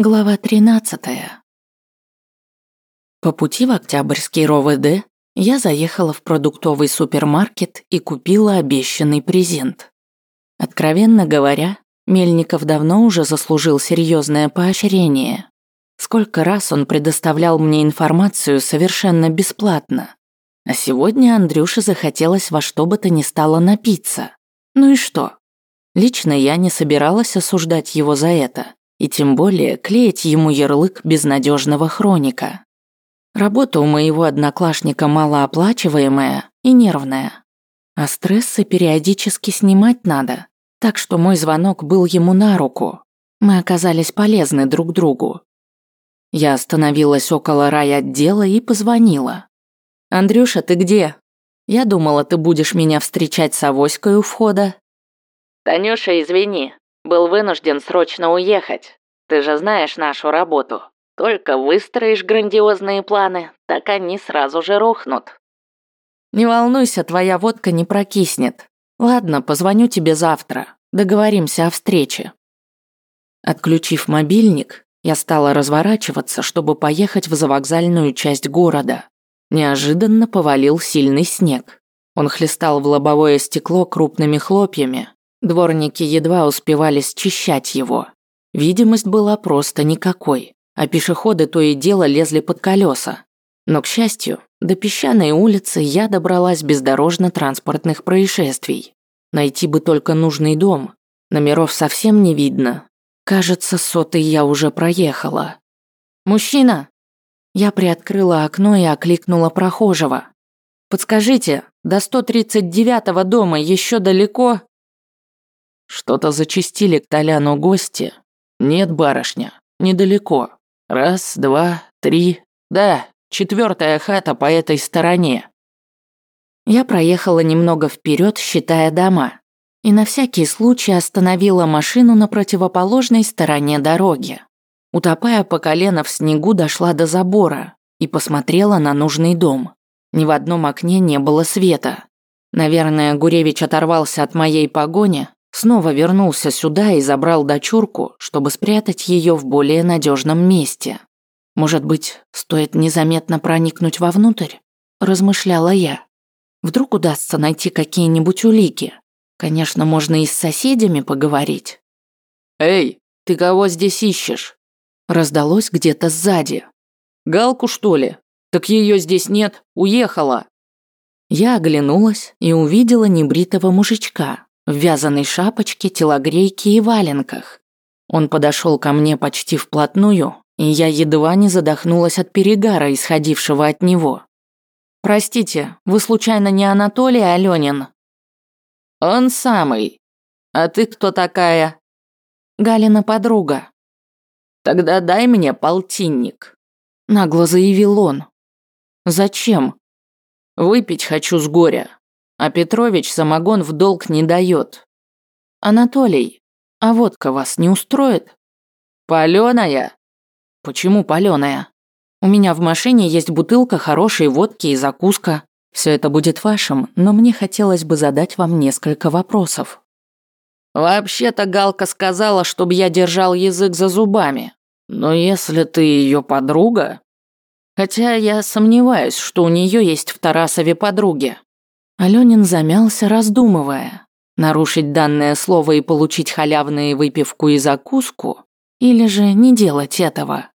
Глава 13. По пути в Октябрьский РОВД я заехала в продуктовый супермаркет и купила обещанный презент. Откровенно говоря, Мельников давно уже заслужил серьезное поощрение. Сколько раз он предоставлял мне информацию совершенно бесплатно. А сегодня Андрюше захотелось во что бы то ни стало напиться. Ну и что? Лично я не собиралась осуждать его за это и тем более клеить ему ярлык безнадежного хроника. Работа у моего одноклассника малооплачиваемая и нервная. А стрессы периодически снимать надо, так что мой звонок был ему на руку. Мы оказались полезны друг другу. Я остановилась около райотдела и позвонила. «Андрюша, ты где? Я думала, ты будешь меня встречать с авоськой у входа». «Танюша, извини, был вынужден срочно уехать. Ты же знаешь нашу работу. Только выстроишь грандиозные планы, так они сразу же рухнут. Не волнуйся, твоя водка не прокиснет. Ладно, позвоню тебе завтра. Договоримся о встрече. Отключив мобильник, я стала разворачиваться, чтобы поехать в завокзальную часть города. Неожиданно повалил сильный снег. Он хлестал в лобовое стекло крупными хлопьями, Дворники едва успевали счищать его. Видимость была просто никакой, а пешеходы то и дело лезли под колеса. Но, к счастью, до песчаной улицы я добралась без дорожно-транспортных происшествий. Найти бы только нужный дом. Номеров совсем не видно. Кажется, сотый я уже проехала. «Мужчина!» Я приоткрыла окно и окликнула прохожего. «Подскажите, до 139-го дома еще далеко?» Что-то зачистили к Толяну гости. Нет, барышня, недалеко. Раз, два, три. Да, четвертая хата по этой стороне. Я проехала немного вперед, считая дома, и на всякий случай остановила машину на противоположной стороне дороги. Утопая по колено в снегу, дошла до забора и посмотрела на нужный дом. Ни в одном окне не было света. Наверное, Гуревич оторвался от моей погони, Снова вернулся сюда и забрал дочурку, чтобы спрятать ее в более надежном месте. Может быть, стоит незаметно проникнуть вовнутрь? Размышляла я. Вдруг удастся найти какие-нибудь улики. Конечно, можно и с соседями поговорить. «Эй, ты кого здесь ищешь?» Раздалось где-то сзади. «Галку, что ли? Так ее здесь нет, уехала». Я оглянулась и увидела небритого мужичка, в вязаной шапочке, телогрейке и валенках. Он подошел ко мне почти вплотную, и я едва не задохнулась от перегара, исходившего от него. «Простите, вы случайно не Анатолий Алёнин?» «Он самый. А ты кто такая?» «Галина подруга». «Тогда дай мне полтинник», – нагло заявил он. «Зачем?» «Выпить хочу с горя. А Петрович самогон в долг не дает. Анатолий, а водка вас не устроит? Палёная? Почему палёная? У меня в машине есть бутылка хорошей водки и закуска. Все это будет вашим, но мне хотелось бы задать вам несколько вопросов. Вообще-то Галка сказала, чтобы я держал язык за зубами. Но если ты ее подруга... Хотя я сомневаюсь, что у нее есть в Тарасове подруги. Алёнин замялся, раздумывая, нарушить данное слово и получить халявную выпивку и закуску, или же не делать этого.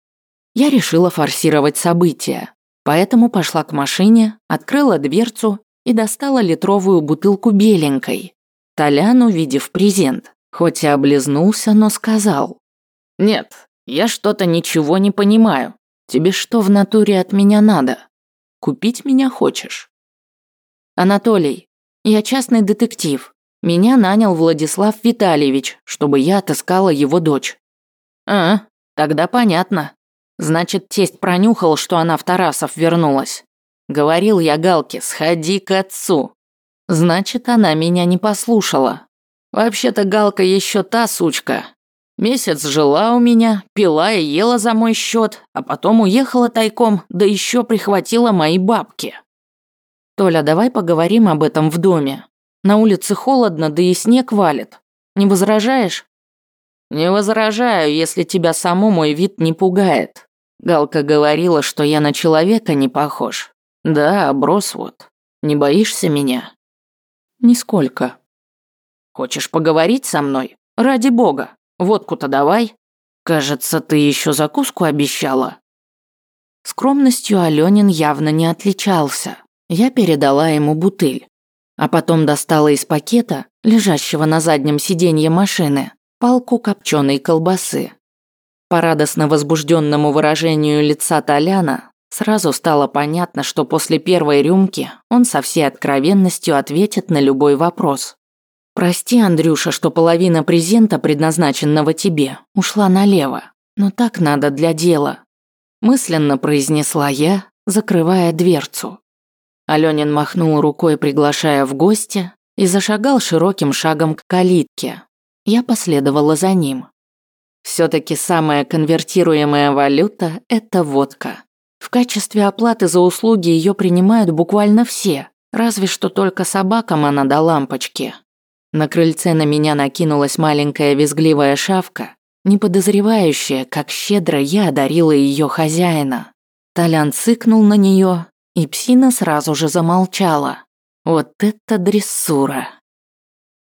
Я решила форсировать события, поэтому пошла к машине, открыла дверцу и достала литровую бутылку беленькой. Толян, увидев презент, хоть и облизнулся, но сказал. «Нет, я что-то ничего не понимаю. Тебе что в натуре от меня надо? Купить меня хочешь?» «Анатолий, я частный детектив. Меня нанял Владислав Витальевич, чтобы я отыскала его дочь». «А, тогда понятно. Значит, тесть пронюхал, что она в Тарасов вернулась. Говорил я Галке, сходи к отцу. Значит, она меня не послушала. Вообще-то Галка еще та сучка. Месяц жила у меня, пила и ела за мой счет, а потом уехала тайком, да еще прихватила мои бабки. «Толя, давай поговорим об этом в доме. На улице холодно, да и снег валит. Не возражаешь?» Не возражаю, если тебя саму мой вид не пугает. Галка говорила, что я на человека не похож. Да, оброс вот. Не боишься меня? Нисколько. Хочешь поговорить со мной? Ради бога. Водку-то давай. Кажется, ты еще закуску обещала. Скромностью Алёнин явно не отличался. Я передала ему бутыль. А потом достала из пакета, лежащего на заднем сиденье машины, палку копченой колбасы. По радостно возбужденному выражению лица Толяна сразу стало понятно, что после первой рюмки он со всей откровенностью ответит на любой вопрос. «Прости, Андрюша, что половина презента, предназначенного тебе, ушла налево, но так надо для дела», мысленно произнесла я, закрывая дверцу. Алёнин махнул рукой, приглашая в гости, и зашагал широким шагом к калитке. Я последовала за ним. Все-таки самая конвертируемая валюта – это водка. В качестве оплаты за услуги ее принимают буквально все, разве что только собакам она до лампочки. На крыльце на меня накинулась маленькая визгливая шавка, не подозревающая, как щедро я одарила ее хозяина. Толян цыкнул на нее, и псина сразу же замолчала. Вот это дрессура.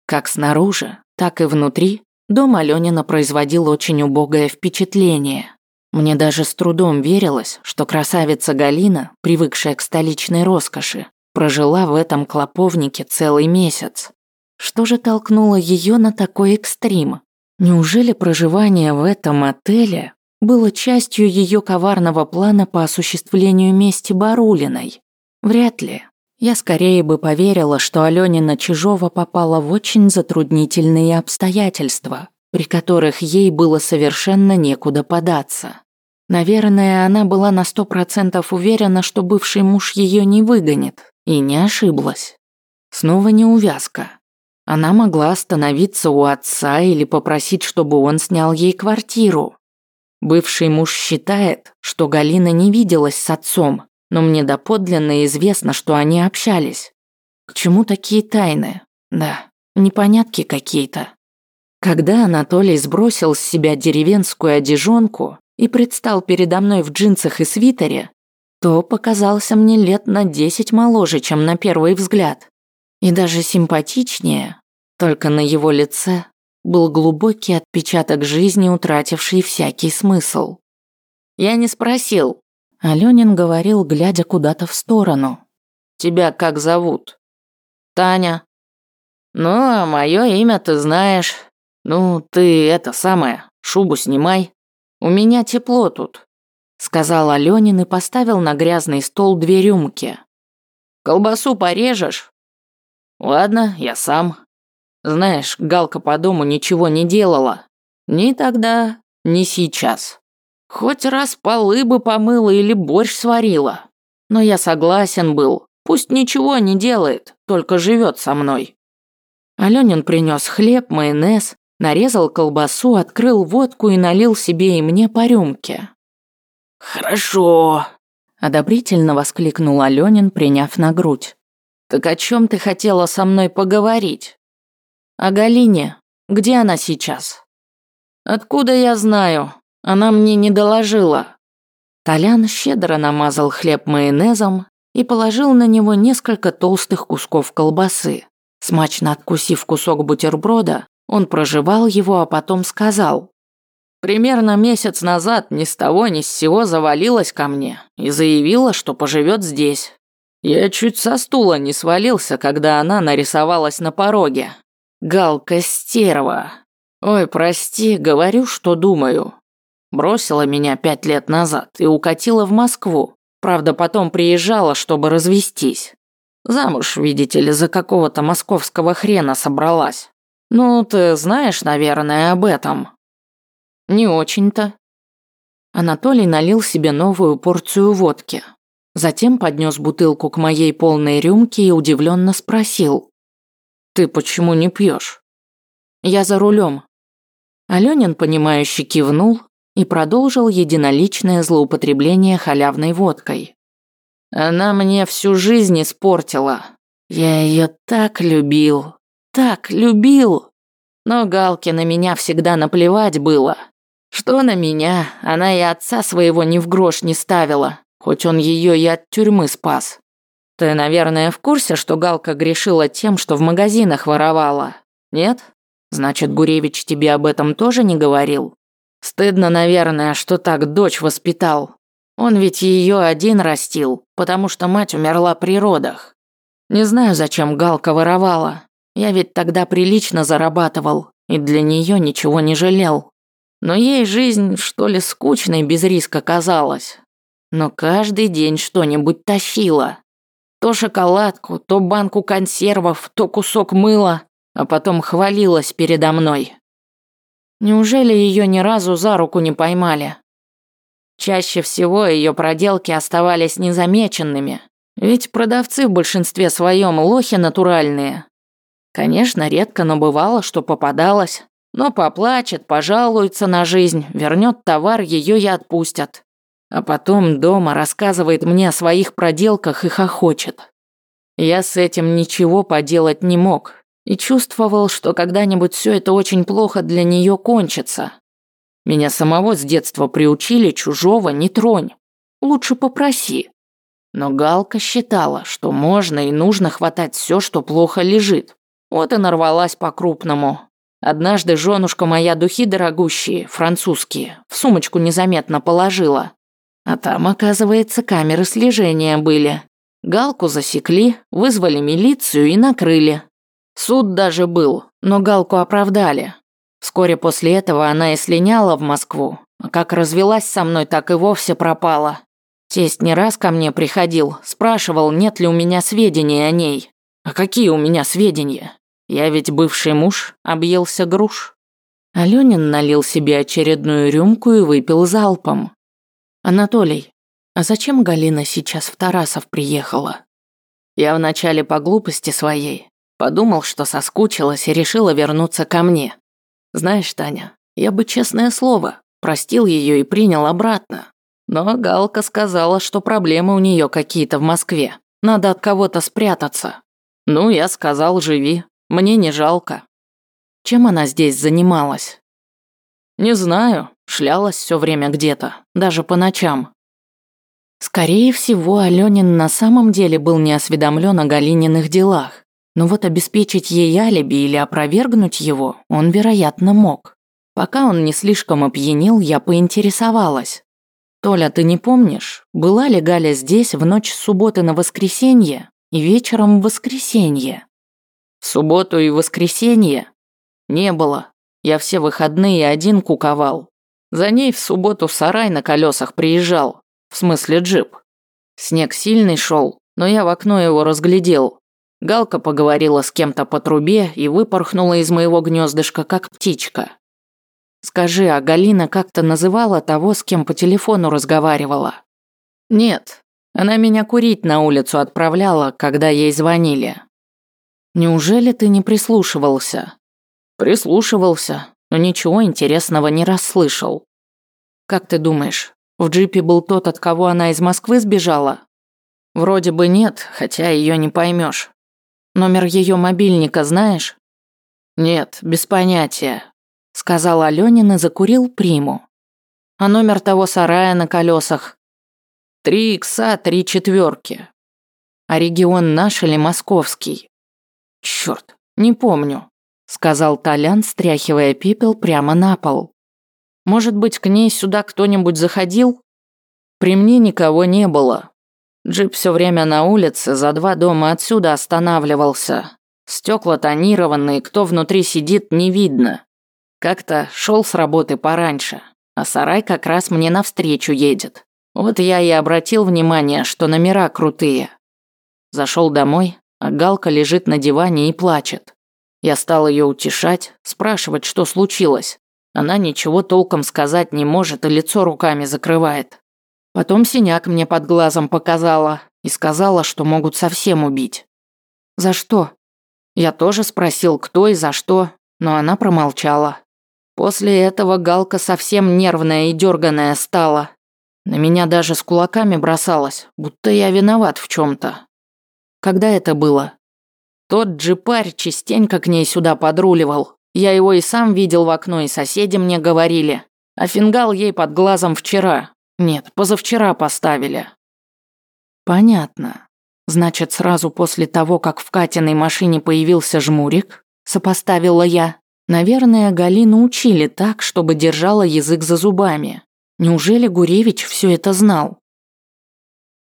Как снаружи, так и внутри Дом Алёнина производил очень убогое впечатление. Мне даже с трудом верилось, что красавица Галина, привыкшая к столичной роскоши, прожила в этом клоповнике целый месяц. Что же толкнуло ее на такой экстрим? Неужели проживание в этом отеле было частью ее коварного плана по осуществлению мести Барулиной? Вряд ли. Я скорее бы поверила, что Алёнина Чижова попала в очень затруднительные обстоятельства, при которых ей было совершенно некуда податься. Наверное, она была на сто процентов уверена, что бывший муж ее не выгонит, и не ошиблась. Снова неувязка. Она могла остановиться у отца или попросить, чтобы он снял ей квартиру. Бывший муж считает, что Галина не виделась с отцом, но мне доподлинно известно, что они общались. К чему такие тайны? Да, непонятки какие-то. Когда Анатолий сбросил с себя деревенскую одежонку и предстал передо мной в джинсах и свитере, то показался мне лет на десять моложе, чем на первый взгляд. И даже симпатичнее, только на его лице был глубокий отпечаток жизни, утративший всякий смысл. Я не спросил, Алёнин говорил, глядя куда-то в сторону. «Тебя как зовут?» «Таня». «Ну, а моё имя ты знаешь. Ну, ты это самое, шубу снимай. У меня тепло тут», — сказал Алёнин и поставил на грязный стол две рюмки. «Колбасу порежешь?» «Ладно, я сам. Знаешь, Галка по дому ничего не делала. Ни тогда, ни сейчас». Хоть раз полы бы помыла или борщ сварила. Но я согласен был. Пусть ничего не делает, только живет со мной. Алёнин принес хлеб, майонез, нарезал колбасу, открыл водку и налил себе и мне по рюмке. «Хорошо», – одобрительно воскликнул Алёнин, приняв на грудь. «Так о чем ты хотела со мной поговорить?» «О Галине. Где она сейчас?» «Откуда я знаю? Она мне не доложила». Толян щедро намазал хлеб майонезом и положил на него несколько толстых кусков колбасы. Смачно откусив кусок бутерброда, он прожевал его, а потом сказал. «Примерно месяц назад ни с того ни с сего завалилась ко мне и заявила, что поживет здесь. Я чуть со стула не свалился, когда она нарисовалась на пороге. Галка стерва. Ой, прости, говорю, что думаю. Бросила меня пять лет назад и укатила в Москву. Правда, потом приезжала, чтобы развестись. Замуж, видите ли, за какого-то московского хрена собралась. Ну, ты знаешь, наверное, об этом. Не очень-то. Анатолий налил себе новую порцию водки. Затем поднес бутылку к моей полной рюмке и удивленно спросил. «Ты почему не пьешь? «Я за рулем. Алёнин, понимающе кивнул, и продолжил единоличное злоупотребление халявной водкой. Она мне всю жизнь испортила. Я ее так любил, так любил. Но Галке на меня всегда наплевать было. Что на меня, она и отца своего ни в грош не ставила, хоть он ее и от тюрьмы спас. Ты, наверное, в курсе, что Галка грешила тем, что в магазинах воровала? Нет? Значит, Гуревич тебе об этом тоже не говорил? Стыдно, наверное, что так дочь воспитал. Он ведь ее один растил, потому что мать умерла при родах. Не знаю, зачем Галка воровала. Я ведь тогда прилично зарабатывал и для нее ничего не жалел. Но ей жизнь, что ли, скучной без риска казалась. Но каждый день что-нибудь тащила. То шоколадку, то банку консервов, то кусок мыла, а потом хвалилась передо мной. Неужели ее ни разу за руку не поймали? Чаще всего ее проделки оставались незамеченными, ведь продавцы в большинстве своем лохи натуральные. Конечно, редко, но бывало, что попадалось. Но поплачет, пожалуется на жизнь, вернет товар, ее и отпустят. А потом дома рассказывает мне о своих проделках и хохочет. Я с этим ничего поделать не мог и чувствовал, что когда-нибудь все это очень плохо для нее кончится. Меня самого с детства приучили чужого не тронь, лучше попроси. Но Галка считала, что можно и нужно хватать все, что плохо лежит. Вот и нарвалась по-крупному. Однажды женушка моя духи дорогущие, французские, в сумочку незаметно положила. А там, оказывается, камеры слежения были. Галку засекли, вызвали милицию и накрыли. Суд даже был, но Галку оправдали. Вскоре после этого она и слиняла в Москву, а как развелась со мной, так и вовсе пропала. Тесть не раз ко мне приходил, спрашивал, нет ли у меня сведений о ней. А какие у меня сведения? Я ведь бывший муж, объелся груш. Алёнин налил себе очередную рюмку и выпил залпом. «Анатолий, а зачем Галина сейчас в Тарасов приехала?» Я вначале по глупости своей подумал, что соскучилась и решила вернуться ко мне. Знаешь, Таня, я бы, честное слово, простил ее и принял обратно. Но Галка сказала, что проблемы у нее какие-то в Москве. Надо от кого-то спрятаться. Ну, я сказал, живи. Мне не жалко. Чем она здесь занималась? Не знаю, шлялась все время где-то, даже по ночам. Скорее всего, Алёнин на самом деле был не осведомлен о Галининых делах. Но вот обеспечить ей алиби или опровергнуть его он, вероятно, мог. Пока он не слишком опьянел, я поинтересовалась. «Толя, ты не помнишь, была ли Галя здесь в ночь с субботы на воскресенье и вечером в воскресенье?» В субботу и воскресенье? Не было. Я все выходные один куковал. За ней в субботу сарай на колесах приезжал. В смысле джип. Снег сильный шел, но я в окно его разглядел. Галка поговорила с кем-то по трубе и выпорхнула из моего гнездышка, как птичка. Скажи, а Галина как-то называла того, с кем по телефону разговаривала? Нет, она меня курить на улицу отправляла, когда ей звонили. Неужели ты не прислушивался? Прислушивался, но ничего интересного не расслышал. Как ты думаешь, в джипе был тот, от кого она из Москвы сбежала? Вроде бы нет, хотя ее не поймешь. Номер ее мобильника знаешь? Нет, без понятия, сказал Алёнин и закурил приму. А номер того сарая на колесах? Три икса, три четверки. А регион наш или московский? Черт, не помню», — сказал Толян, стряхивая пепел прямо на пол. «Может быть, к ней сюда кто-нибудь заходил?» «При мне никого не было. Джип все время на улице, за два дома отсюда останавливался. Стекла тонированные, кто внутри сидит, не видно. Как-то шел с работы пораньше, а сарай как раз мне навстречу едет. Вот я и обратил внимание, что номера крутые. Зашел домой, а Галка лежит на диване и плачет. Я стал ее утешать, спрашивать, что случилось. Она ничего толком сказать не может и лицо руками закрывает. Потом синяк мне под глазом показала и сказала, что могут совсем убить. «За что?» Я тоже спросил, кто и за что, но она промолчала. После этого Галка совсем нервная и дерганая стала. На меня даже с кулаками бросалась, будто я виноват в чем то когда это было? Тот джипарь частенько к ней сюда подруливал. Я его и сам видел в окно, и соседи мне говорили. А фингал ей под глазом вчера. Нет, позавчера поставили. Понятно. Значит, сразу после того, как в Катиной машине появился жмурик, сопоставила я, наверное, Галину учили так, чтобы держала язык за зубами. Неужели Гуревич все это знал?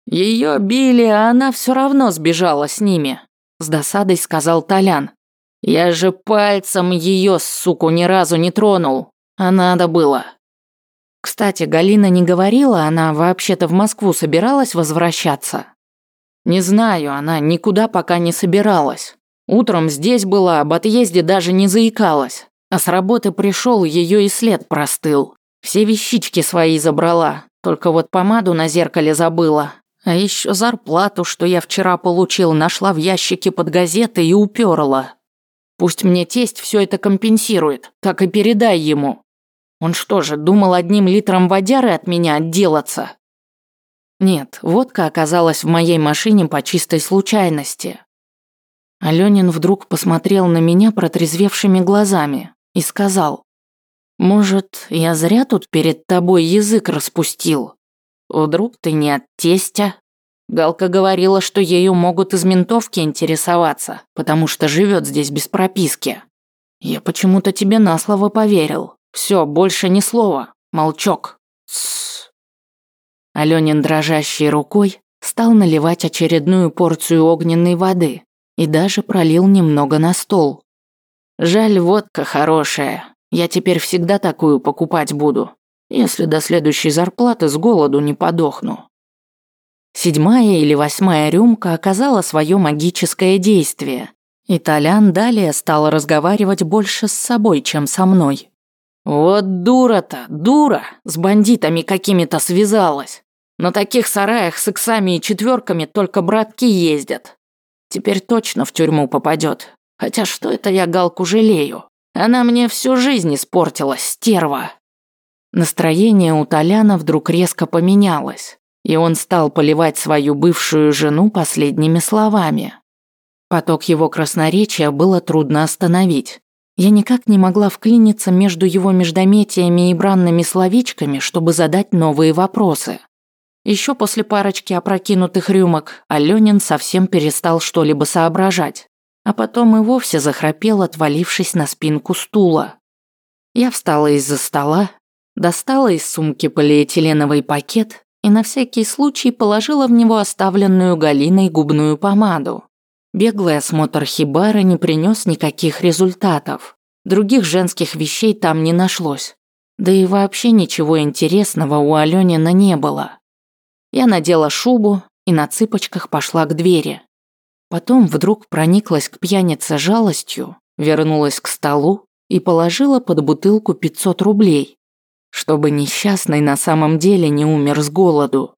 Ее били, а она все равно сбежала с ними, с досадой сказал Толян. Я же пальцем ее, суку, ни разу не тронул. А надо было. Кстати, Галина не говорила, она вообще-то в Москву собиралась возвращаться. Не знаю, она никуда пока не собиралась. Утром здесь была, об отъезде даже не заикалась. А с работы пришел, ее и след простыл. Все вещички свои забрала, только вот помаду на зеркале забыла. А еще зарплату, что я вчера получил, нашла в ящике под газетой и уперла. Пусть мне тесть все это компенсирует, так и передай ему. Он что же, думал одним литром водяры от меня отделаться? Нет, водка оказалась в моей машине по чистой случайности. Алёнин вдруг посмотрел на меня протрезвевшими глазами и сказал, «Может, я зря тут перед тобой язык распустил? Вдруг ты не от тестя?» Галка говорила, что ею могут из ментовки интересоваться, потому что живет здесь без прописки. Я почему-то тебе на слово поверил. Все, больше ни слова. Молчок. Тссс. Алёнин дрожащей рукой стал наливать очередную порцию огненной воды и даже пролил немного на стол. Жаль, водка хорошая. Я теперь всегда такую покупать буду, если до следующей зарплаты с голоду не подохну. Седьмая или восьмая рюмка оказала свое магическое действие, и Толян далее стал разговаривать больше с собой, чем со мной. Вот дура-то, дура, с бандитами какими-то связалась. На таких сараях с иксами и четверками только братки ездят. Теперь точно в тюрьму попадет. Хотя что это я Галку жалею? Она мне всю жизнь испортила, стерва. Настроение у Толяна вдруг резко поменялось, и он стал поливать свою бывшую жену последними словами. Поток его красноречия было трудно остановить. Я никак не могла вклиниться между его междометиями и бранными словечками, чтобы задать новые вопросы. Еще после парочки опрокинутых рюмок Алёнин совсем перестал что-либо соображать, а потом и вовсе захрапел, отвалившись на спинку стула. Я встала из-за стола, достала из сумки полиэтиленовый пакет и на всякий случай положила в него оставленную Галиной губную помаду. Беглый осмотр хибары не принес никаких результатов. Других женских вещей там не нашлось. Да и вообще ничего интересного у Алёнина не было. Я надела шубу и на цыпочках пошла к двери. Потом вдруг прониклась к пьянице жалостью, вернулась к столу и положила под бутылку 500 рублей, чтобы несчастный на самом деле не умер с голоду.